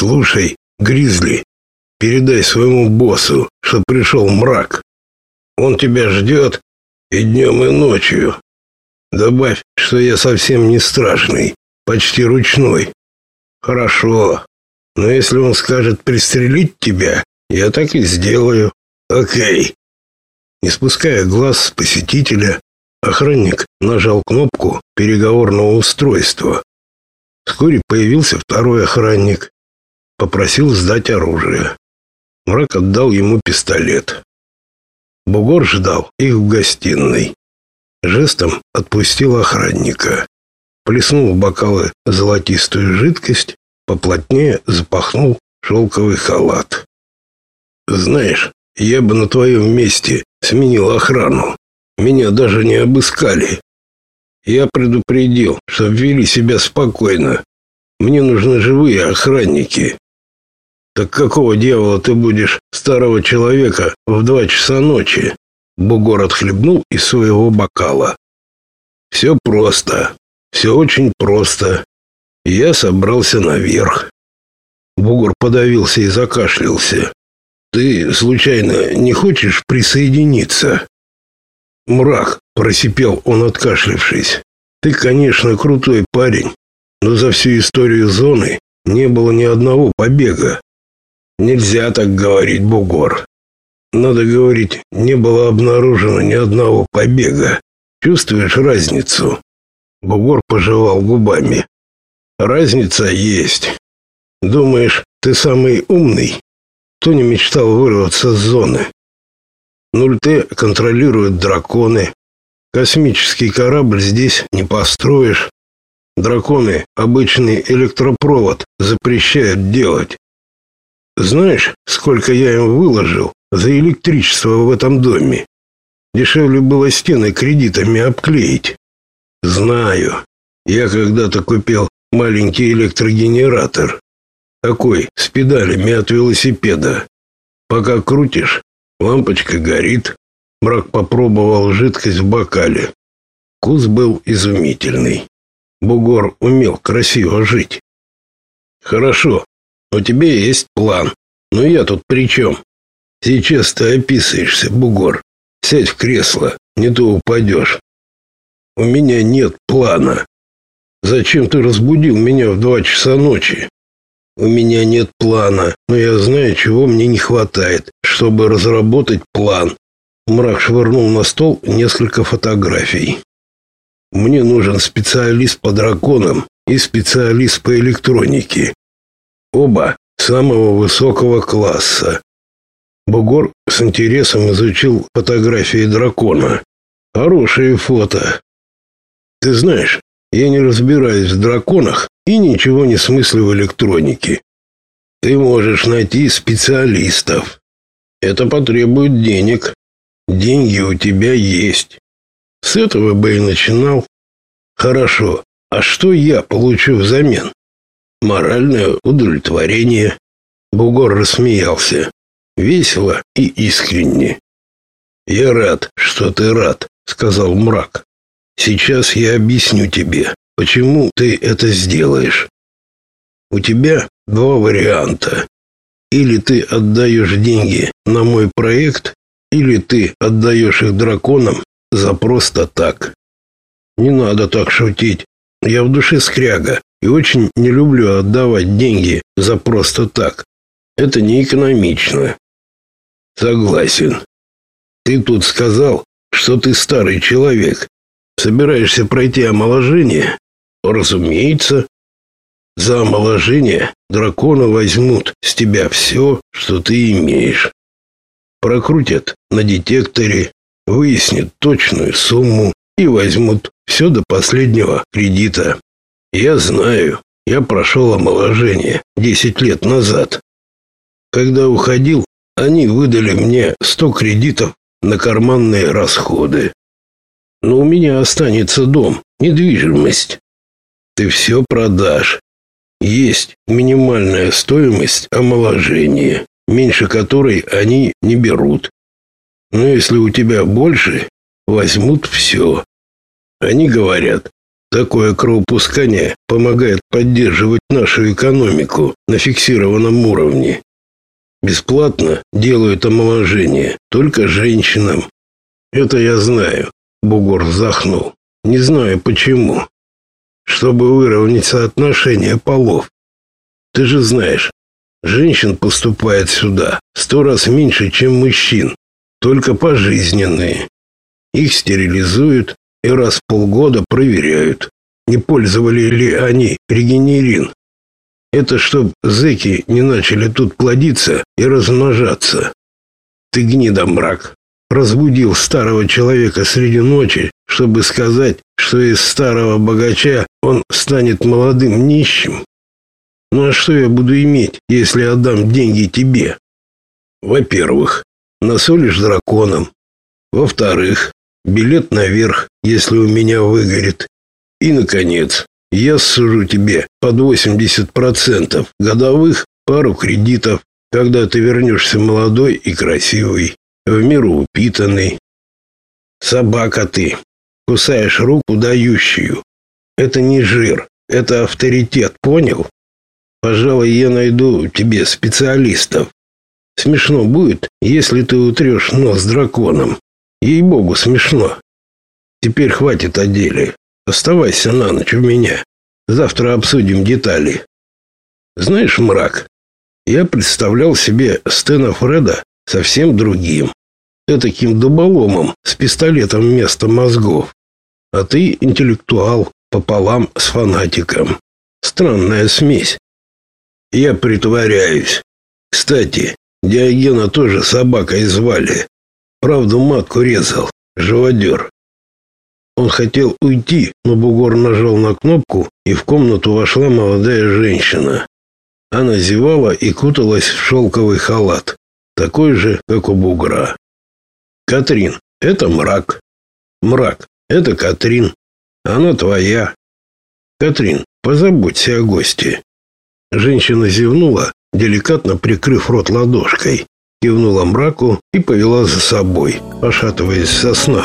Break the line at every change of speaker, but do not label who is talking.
Слушай, Гризли, передай своему боссу, что пришел мрак. Он тебя ждет и днем, и ночью. Добавь, что я совсем не страшный, почти ручной. Хорошо. Но если он скажет пристрелить тебя, я так и сделаю. О'кей. Не спуская глаз с посетителя, охранник нажал кнопку переговорного устройства. Вскоре появился второй охранник, попросил сдать оружие. Мрак отдал ему пистолет. Бугор ждал их в гостиной. Жестом отпустил охранника. Плеснул в бокалы золотистую жидкость, поплотнее запахнул шелковый халат. Знаешь, я бы на твоем месте сменил охрану. Меня даже не обыскали. Я предупредил, чтобы вели себя спокойно. Мне нужны живые охранники. Так какого дьявола ты будешь старого человека в два часа ночи? Бугор отхлебнул из своего бокала. Все просто. Все очень просто. Я собрался наверх. Бугор подавился и закашлялся. Ты случайно не хочешь присоединиться? Мрак, просипел он, откашлившись. Ты, конечно, крутой парень, но за всю историю зоны не было ни одного побега. Нельзя так говорить, бугор. Надо говорить, не было обнаружено ни одного побега. Чувствуешь разницу? Бугор пожевал губами. Разница есть. Думаешь, ты самый умный? Кто не мечтал вырваться с зоны? 0Т контролируют драконы. Космический корабль здесь не построишь. Драконы обычный электропровод запрещают делать. Знаешь, сколько я им выложил за электричество в этом доме? Дешевле было стены кредитами обклеить. Знаю. Я когда-то купил маленький электрогенератор. Такой, с педалями от велосипеда. Пока крутишь, лампочка горит. Мрак попробовал жидкость в бокале. Вкус был изумительный. Бугор умел красиво жить. Хорошо, у тебя есть план. Но я тут при чем? Сейчас ты описываешься, бугор. Сядь в кресло, не то упадешь. У меня нет плана. Зачем ты разбудил меня в два часа ночи? У меня нет плана, но я знаю, чего мне не хватает, чтобы разработать план. Мрак швырнул на стол несколько фотографий. Мне нужен специалист по драконам и специалист по электронике. Оба самого высокого класса. Бугор с интересом изучил фотографии дракона. Хорошие фото. Ты знаешь, я не разбираюсь в драконах и ничего не смыслю в электронике. Ты можешь найти специалистов. Это потребует денег. Деньги у тебя есть. С этого бы и начинал. Хорошо. А что я получу взамен? Моральное удовлетворение. Бугор рассмеялся. Весело и искренне. «Я рад, что ты рад», — сказал мрак. «Сейчас я объясню тебе, почему ты это сделаешь. У тебя два варианта. Или ты отдаешь деньги на мой проект, или ты отдаешь их драконам за просто так. Не надо так шутить. Я в душе скряга и очень не люблю отдавать деньги за просто так. Это не экономично. Согласен. Ты тут сказал, что ты старый человек. Собираешься пройти омоложение? Разумеется. За омоложение драконы возьмут с тебя все, что ты имеешь. Прокрутят на детекторе, выяснят точную сумму и возьмут все до последнего кредита. Я знаю, я прошел омоложение 10 лет назад. Когда уходил, они выдали мне 100 кредитов на карманные расходы. Но у меня останется дом, недвижимость. Ты все продашь. Есть минимальная стоимость омоложения, меньше которой они не берут. Но если у тебя больше, возьмут все. Они говорят, Такое кровопускание помогает поддерживать нашу экономику на фиксированном уровне. Бесплатно делают омоложение только женщинам. Это я знаю, Бугор вздохнул. Не знаю почему. Чтобы выровнять соотношение полов. Ты же знаешь, женщин поступает сюда сто раз меньше, чем мужчин, только пожизненные. Их стерилизуют и раз в полгода проверяют, не пользовали ли они регенерин. Это чтоб зэки не начали тут плодиться и размножаться. Ты гнида мрак. Разбудил старого человека среди ночи, чтобы сказать, что из старого богача он станет молодым нищим. Ну а что я буду иметь, если отдам деньги тебе? Во-первых, насолишь драконом. Во-вторых, билет наверх, если у меня выгорит. И, наконец, я сужу тебе под 80% годовых пару кредитов, когда ты вернешься молодой и красивый, в меру упитанный. Собака ты, кусаешь руку дающую. Это не жир, это авторитет, понял? Пожалуй, я найду тебе специалистов. Смешно будет, если ты утрешь нос драконом. Ей-богу, смешно. Теперь хватит о деле. Оставайся на ночь у меня. Завтра обсудим детали. Знаешь, мрак, я представлял себе Стена Фреда совсем другим. Этаким дуболомом с пистолетом вместо мозгов. А ты интеллектуал пополам с фанатиком. Странная смесь. Я притворяюсь. Кстати, Диогена тоже собакой звали. Правда, матку резал. Живодер. Он хотел уйти, но бугор нажал на кнопку, и в комнату вошла молодая женщина. Она зевала и куталась в шелковый халат, такой же, как у бугра. «Катрин, это мрак. Мрак, это Катрин. Она твоя. Катрин, позаботься о гости». Женщина зевнула, деликатно прикрыв рот ладошкой, кивнула мраку и повела за собой, пошатываясь со сна.